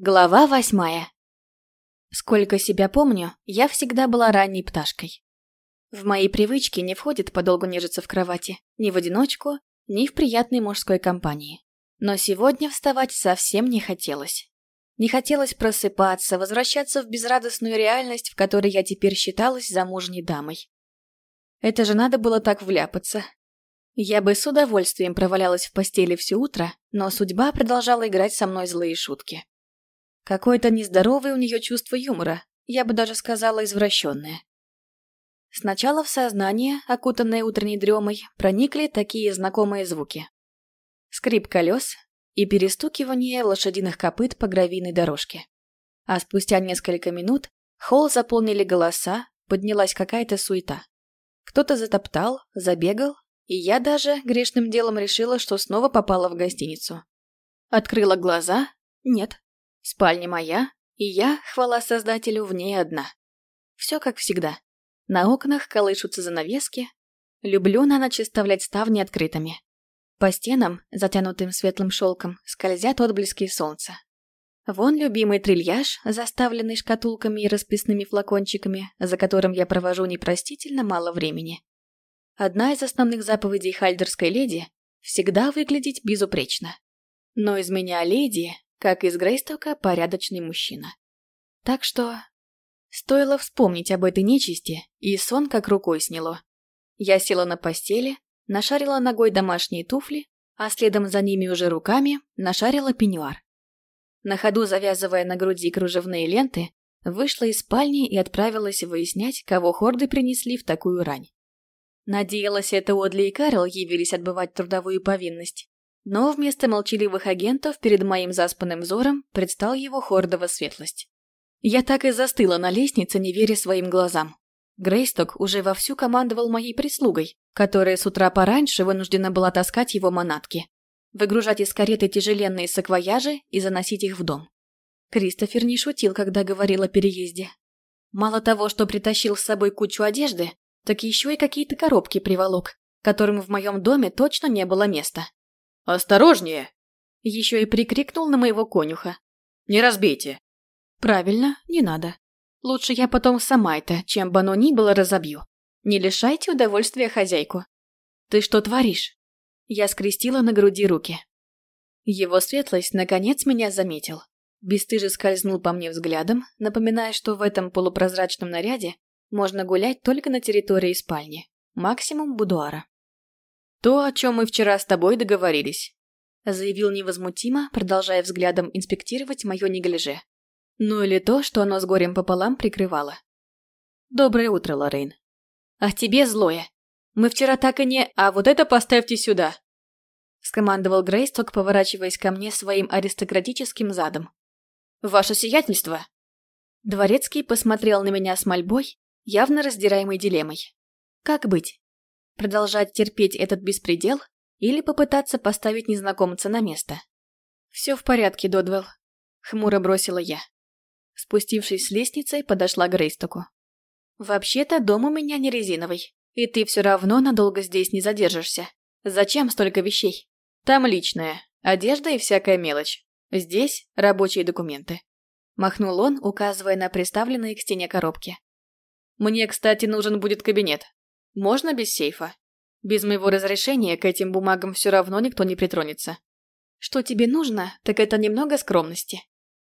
Глава восьмая. Сколько себя помню, я всегда была ранней пташкой. В мои привычки не входит подолгу нежиться в кровати, ни в одиночку, ни в приятной мужской компании. Но сегодня вставать совсем не хотелось. Не хотелось просыпаться, возвращаться в безрадостную реальность, в которой я теперь считалась замужней дамой. Это же надо было так вляпаться. Я бы с удовольствием провалялась в постели все утро, но судьба продолжала играть со мной злые шутки. Какое-то нездоровое у нее чувство юмора, я бы даже сказала извращенное. Сначала в сознание, окутанное утренней дремой, проникли такие знакомые звуки. Скрип колес и перестукивание лошадиных копыт по гравийной дорожке. А спустя несколько минут холл заполнили голоса, поднялась какая-то суета. Кто-то затоптал, забегал, и я даже грешным делом решила, что снова попала в гостиницу. Открыла глаза – нет, Спальня моя, и я, хвала создателю, в ней одна. Все как всегда. На окнах колышутся занавески. Люблю на ночь оставлять ставни открытыми. По стенам, затянутым светлым шелком, скользят отблески солнца. Вон любимый трильяж, заставленный шкатулками и расписными флакончиками, за которым я провожу непростительно мало времени. Одна из основных заповедей хальдерской леди – всегда выглядеть безупречно. Но из меня леди, как из Грейстока порядочный мужчина. Так что... Стоило вспомнить об этой нечисти, и сон как рукой сняло. Я села на постели, нашарила ногой домашние туфли, а следом за ними уже руками нашарила пеньюар. На ходу завязывая на груди кружевные ленты, вышла из спальни и отправилась выяснять, кого хорды принесли в такую рань. Надеялась, это Одли и Карл явились отбывать трудовую повинность. Но вместо молчаливых агентов перед моим заспанным взором предстал его хордова светлость. Я так и застыла на лестнице, не веря своим глазам. Грейсток уже вовсю командовал моей прислугой, которая с утра пораньше вынуждена была таскать его манатки, выгружать из кареты тяжеленные саквояжи и заносить их в дом. Кристофер не шутил, когда говорил о переезде. Мало того, что притащил с собой кучу одежды, так еще и какие-то коробки приволок, которым в моем доме точно не было места. «Осторожнее!» Еще и прикрикнул на моего конюха. «Не разбейте!» «Правильно, не надо. Лучше я потом сама это, чем бы оно ни было, разобью. Не лишайте удовольствия хозяйку. Ты что творишь?» Я скрестила на груди руки. Его светлость наконец меня заметил. Бестыже скользнул по мне взглядом, напоминая, что в этом полупрозрачном наряде можно гулять только на территории спальни, максимум будуара. «То, о чем мы вчера с тобой договорились», заявил невозмутимо, продолжая взглядом инспектировать мое неглиже. Ну или то, что оно с горем пополам прикрывало. «Доброе утро, Лоррейн». «А тебе злое. Мы вчера так и не... А вот это поставьте сюда!» скомандовал Грейсток, поворачиваясь ко мне своим аристократическим задом. «Ваше сиятельство!» Дворецкий посмотрел на меня с мольбой, явно раздираемой дилеммой. «Как быть? Продолжать терпеть этот беспредел или попытаться поставить незнакомца на место? «Все в порядке, Додвелл», — хмуро бросила я. Спустившись с лестницы, подошла к Грейстоку. «Вообще-то дом у меня не резиновый, и ты все равно надолго здесь не задержишься. Зачем столько вещей? Там личное, одежда и всякая мелочь. Здесь рабочие документы». Махнул он, указывая на приставленные к стене коробки. «Мне, кстати, нужен будет кабинет. Можно без сейфа? Без моего разрешения к этим бумагам все равно никто не притронется. Что тебе нужно, так это немного скромности.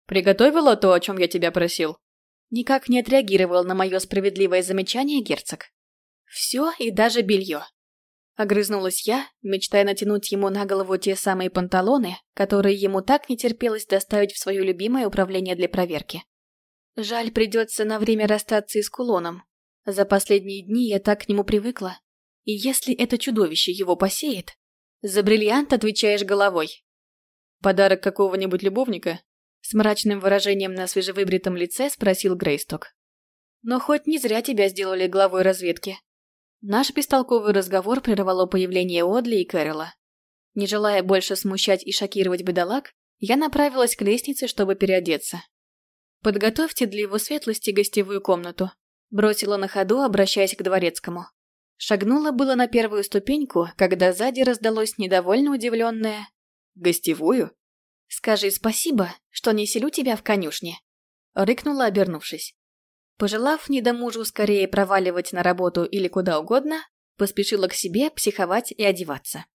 Приготовила то, о чем я тебя просил? Никак не отреагировал на мое справедливое замечание герцог. Все и даже белье. Огрызнулась я, мечтая натянуть ему на голову те самые панталоны, которые ему так не терпелось доставить в свое любимое управление для проверки. Жаль, придется на время расстаться и с кулоном, за последние дни я так к нему привыкла. И если это чудовище его посеет, за бриллиант отвечаешь головой. Подарок какого-нибудь любовника? С мрачным выражением на свежевыбритом лице спросил Грейсток. Но хоть не зря тебя сделали главой разведки. Наш бестолковый разговор прервало появление Одли и Кэрола. Не желая больше смущать и шокировать бедолаг, я направилась к лестнице, чтобы переодеться. «Подготовьте для его светлости гостевую комнату», Бросила на ходу, обращаясь к дворецкому. Шагнула было на первую ступеньку, когда сзади раздалось недовольно удивленное «Гостевую?» «Скажи спасибо, что не селю тебя в конюшне», — рыкнула, обернувшись. Пожелав недомужу скорее проваливать на работу или куда угодно, поспешила к себе психовать и одеваться.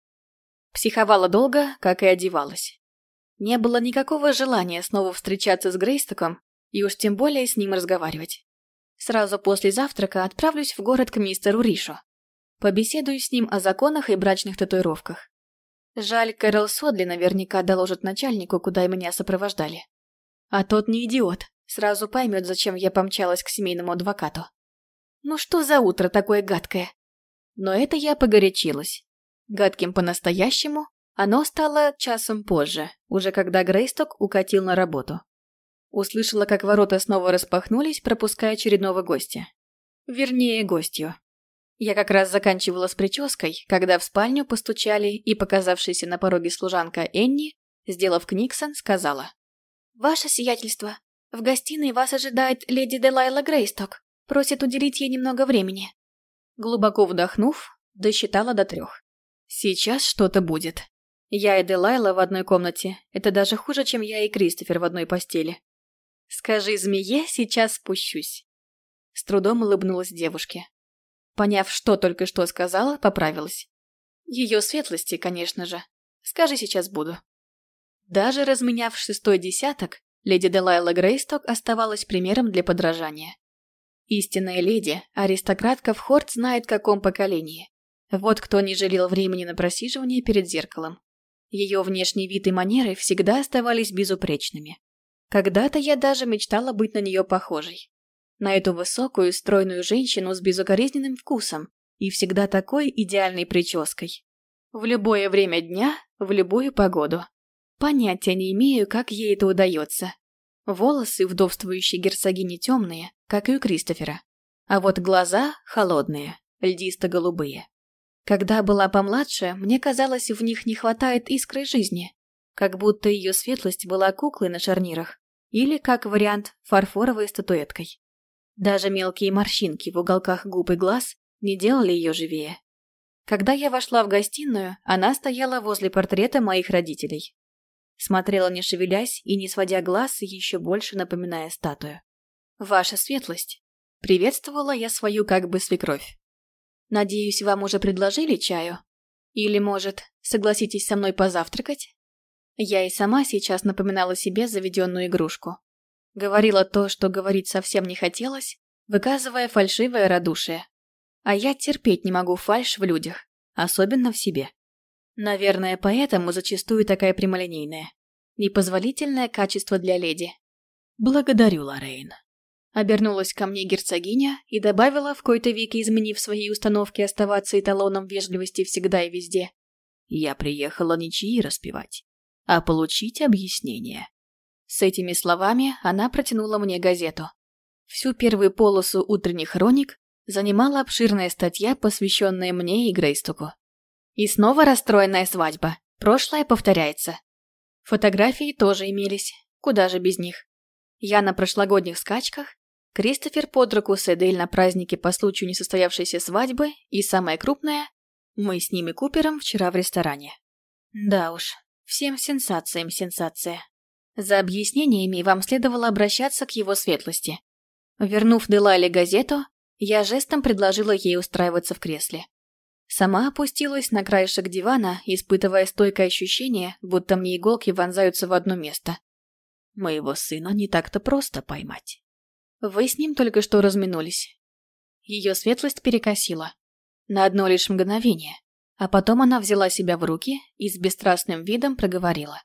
Психовала долго, как и одевалась. Не было никакого желания снова встречаться с Грейстоком и уж тем более с ним разговаривать. Сразу после завтрака отправлюсь в город к мистеру Ришу. Побеседую с ним о законах и брачных татуировках. Жаль, Кэрол Содли наверняка доложит начальнику, куда меня сопровождали. А тот не идиот, сразу поймет, зачем я помчалась к семейному адвокату. Ну что за утро такое гадкое? Но это я погорячилась. Гадким по-настоящему оно стало часом позже, уже когда Грейсток укатил на работу. Услышала, как ворота снова распахнулись, пропуская очередного гостя. Вернее, гостью. Я как раз заканчивала с прической, когда в спальню постучали, и показавшаяся на пороге служанка Энни, сделав книксон, сказала. «Ваше сиятельство, в гостиной вас ожидает леди Делайла Грейсток. Просит уделить ей немного времени». Глубоко вдохнув, досчитала до трех. «Сейчас что-то будет. Я и Делайла в одной комнате. Это даже хуже, чем я и Кристофер в одной постели. Скажи змее, сейчас спущусь». С трудом улыбнулась девушке. Поняв, что только что сказала, поправилась. Ее светлости, конечно же. Скажи, сейчас буду. Даже разменяв шестой десяток, леди Делайла Грейсток оставалась примером для подражания. Истинная леди, аристократка в Хорт знает, каком поколении. Вот кто не жалел времени на просиживание перед зеркалом. Ее внешний вид и манеры всегда оставались безупречными. Когда-то я даже мечтала быть на нее похожей на эту высокую, стройную женщину с безукоризненным вкусом и всегда такой идеальной прической. В любое время дня, в любую погоду. Понятия не имею, как ей это удается. Волосы вдовствующей герцогини темные, как и у Кристофера. А вот глаза холодные, льдисто-голубые. Когда была помладше, мне казалось, в них не хватает искры жизни. Как будто ее светлость была куклой на шарнирах. Или, как вариант, фарфоровой статуэткой. Даже мелкие морщинки в уголках губ и глаз не делали ее живее. Когда я вошла в гостиную, она стояла возле портрета моих родителей. Смотрела не шевелясь и не сводя глаз, еще больше напоминая статую. «Ваша светлость!» Приветствовала я свою как бы свекровь. «Надеюсь, вам уже предложили чаю? Или, может, согласитесь со мной позавтракать?» Я и сама сейчас напоминала себе заведенную игрушку. Говорила то, что говорить совсем не хотелось, выказывая фальшивое радушие. А я терпеть не могу фальшь в людях, особенно в себе. Наверное, поэтому зачастую такая прямолинейная. Непозволительное качество для леди. «Благодарю, Лоррейн». Обернулась ко мне герцогиня и добавила, в кои-то веки изменив свои установки оставаться эталоном вежливости всегда и везде. «Я приехала ничьи распевать, а получить объяснение». С этими словами она протянула мне газету. Всю первую полосу утренних хроник занимала обширная статья, посвященная мне и Грейстоку. И снова расстроенная свадьба. Прошлое повторяется. Фотографии тоже имелись. Куда же без них? Я на прошлогодних скачках, Кристофер под руку с Эдель на празднике по случаю несостоявшейся свадьбы и, самое крупное, мы с ними Купером вчера в ресторане. Да уж, всем сенсациям сенсация. За объяснениями вам следовало обращаться к его светлости. Вернув Делайле газету, я жестом предложила ей устраиваться в кресле. Сама опустилась на краешек дивана, испытывая стойкое ощущение, будто мне иголки вонзаются в одно место. Моего сына не так-то просто поймать. Вы с ним только что разминулись. Ее светлость перекосила. На одно лишь мгновение. А потом она взяла себя в руки и с бесстрастным видом проговорила.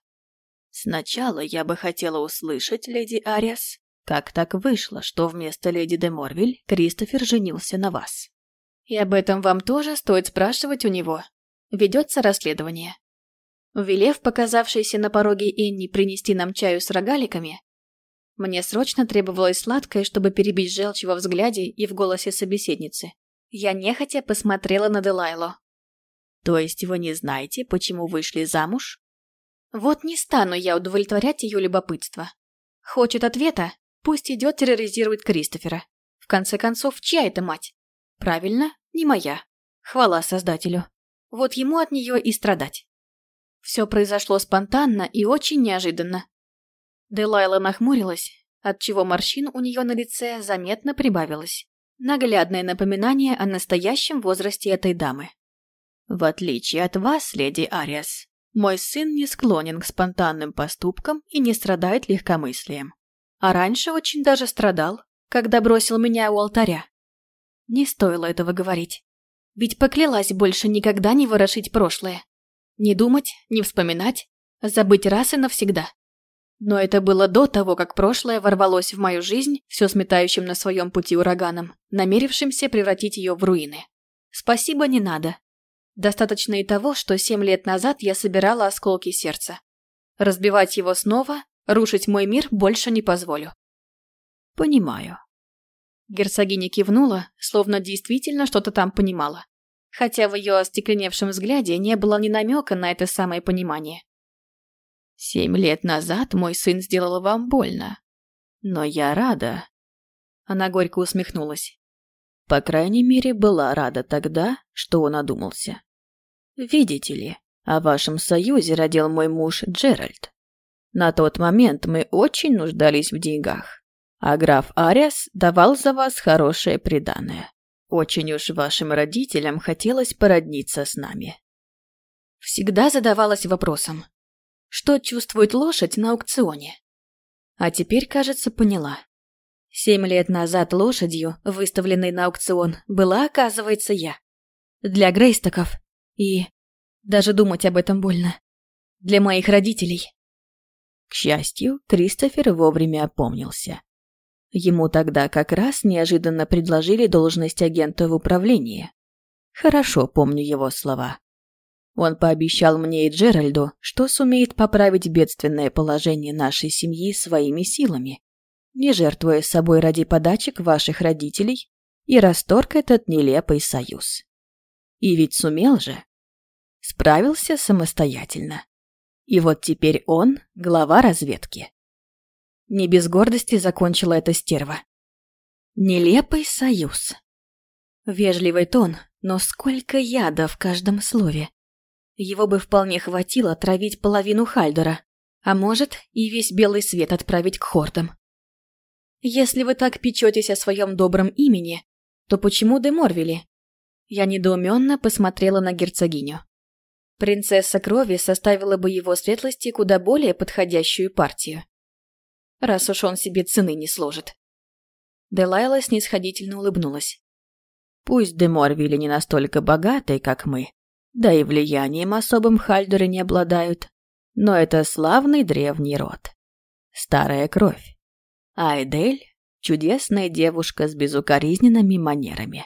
Сначала я бы хотела услышать, леди Ариас, как так вышло, что вместо леди де Морвиль Кристофер женился на вас. И об этом вам тоже стоит спрашивать у него. Ведется расследование. Велев показавшейся на пороге Энни принести нам чаю с рогаликами, мне срочно требовалось сладкое, чтобы перебить желчь во взгляде и в голосе собеседницы. Я нехотя посмотрела на Делайло. «То есть вы не знаете, почему вышли замуж?» Вот не стану я удовлетворять ее любопытство. Хочет ответа? Пусть идет терроризирует Кристофера. В конце концов, чья это мать? Правильно, не моя. Хвала Создателю. Вот ему от нее и страдать. Все произошло спонтанно и очень неожиданно. Делайла нахмурилась, отчего морщин у нее на лице заметно прибавилось. Наглядное напоминание о настоящем возрасте этой дамы. «В отличие от вас, леди Ариас, мой сын не склонен к спонтанным поступкам и не страдает легкомыслием. А раньше очень даже страдал, когда бросил меня у алтаря. Не стоило этого говорить. Ведь поклялась больше никогда не ворошить прошлое. Не думать, не вспоминать, забыть раз и навсегда. Но это было до того, как прошлое ворвалось в мою жизнь, все сметающим на своем пути ураганом, намерившимся превратить ее в руины. Спасибо не надо. Достаточно и того, что семь лет назад я собирала осколки сердца. Разбивать его снова, рушить мой мир больше не позволю. Понимаю. Герцогиня кивнула, словно действительно что-то там понимала. Хотя в ее остекленевшем взгляде не было ни намека на это самое понимание. Семь лет назад мой сын сделал вам больно. Но я рада. Она горько усмехнулась. По крайней мере, была рада тогда, что он одумался. Видите ли, о вашем союзе родил мой муж Джеральд. На тот момент мы очень нуждались в деньгах, а граф Ариас давал за вас хорошее приданое. Очень уж вашим родителям хотелось породниться с нами. Всегда задавалась вопросом, что чувствует лошадь на аукционе. А теперь, кажется, поняла. Семь лет назад лошадью, выставленной на аукцион, была, оказывается, я. Для Грейстоков. И... Даже думать об этом больно. Для моих родителей. К счастью, Кристофер вовремя опомнился. Ему тогда как раз неожиданно предложили должность агента в управлении. Хорошо помню его слова. Он пообещал мне и Джеральду, что сумеет поправить бедственное положение нашей семьи своими силами, не жертвуя собой ради подачек ваших родителей и расторг этот нелепый союз. И ведь сумел же. Справился самостоятельно. И вот теперь он глава разведки. Не без гордости закончила эта стерва. Нелепый союз. Вежливый тон, но сколько яда в каждом слове. Его бы вполне хватило отравить половину Хальдера, а может и весь белый свет отправить к хортам. Если вы так печетесь о своем добром имени, то почему де Морвили? Я недоуменно посмотрела на герцогиню. Принцесса крови составила бы его светлости куда более подходящую партию. Раз уж он себе цены не сложит. Делайла снисходительно улыбнулась. Пусть де Морвили не настолько богатый, как мы, да и влиянием особым Хальдеры не обладают. Но это славный древний род. Старая кровь. А Эдель — чудесная девушка с безукоризненными манерами.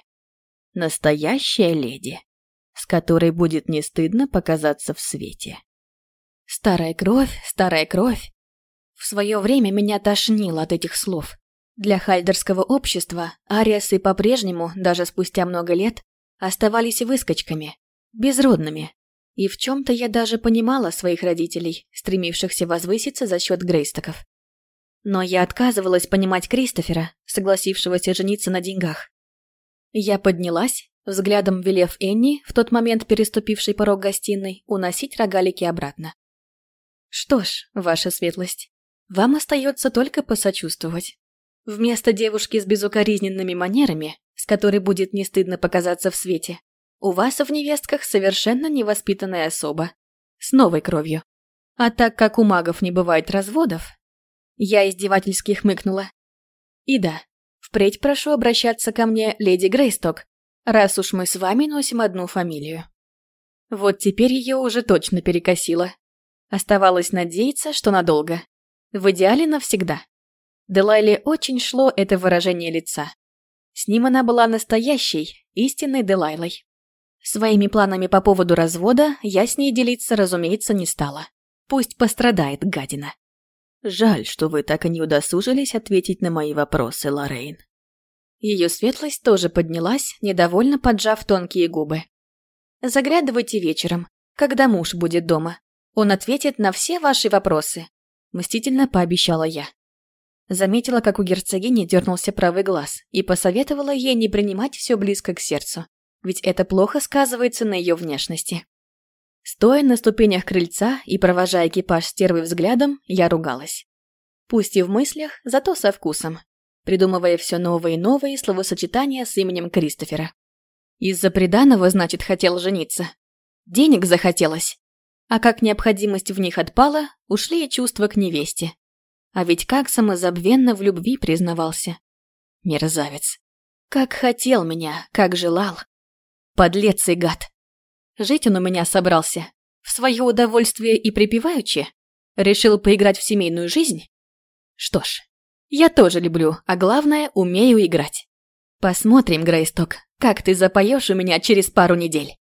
Настоящая леди, с которой будет не стыдно показаться в свете. Старая кровь, старая кровь. В свое время меня тошнило от этих слов. Для хальдерского общества ариасы по-прежнему, даже спустя много лет, оставались выскочками, безродными. И в чем-то я даже понимала своих родителей, стремившихся возвыситься за счет Грейстоков. Но я отказывалась понимать Кристофера, согласившегося жениться на деньгах. Я поднялась, взглядом велев Энни, в тот момент переступивший порог гостиной, уносить рогалики обратно. «Что ж, ваша светлость, вам остается только посочувствовать. Вместо девушки с безукоризненными манерами, с которой будет не стыдно показаться в свете, у вас в невестках совершенно невоспитанная особа. С новой кровью. А так как у магов не бывает разводов... Я издевательски хмыкнула. И да, впредь прошу обращаться ко мне, леди Грейсток, раз уж мы с вами носим одну фамилию. Вот теперь ее уже точно перекосило. Оставалось надеяться, что надолго. В идеале навсегда. Делайле очень шло это выражение лица. С ним она была настоящей, истинной Делайлой. Своими планами по поводу развода я с ней делиться, разумеется, не стала. Пусть пострадает гадина. Жаль, что вы так и не удосужились ответить на мои вопросы, Лоррейн. Ее светлость тоже поднялась, недовольно поджав тонкие губы. Заглядывайте вечером, когда муж будет дома. Он ответит на все ваши вопросы. Мстительно пообещала я. Заметила, как у герцогини дернулся правый глаз, и посоветовала ей не принимать все близко к сердцу ведь это плохо сказывается на ее внешности. Стоя на ступенях крыльца и провожая экипаж стервы взглядом, я ругалась. Пусть и в мыслях, зато со вкусом, придумывая все новые и новые словосочетания с именем Кристофера. Из-за приданого, значит, хотел жениться. Денег захотелось. А как необходимость в них отпала, ушли и чувства к невесте. А ведь как самозабвенно в любви признавался. Мерзавец. Как хотел меня, как желал. Подлец и гад. Жить он у меня собрался. В свое удовольствие и припеваючи. Решил поиграть в семейную жизнь? Что ж, я тоже люблю, а главное, умею играть. Посмотрим, Грейсток, как ты запоешь у меня через пару недель.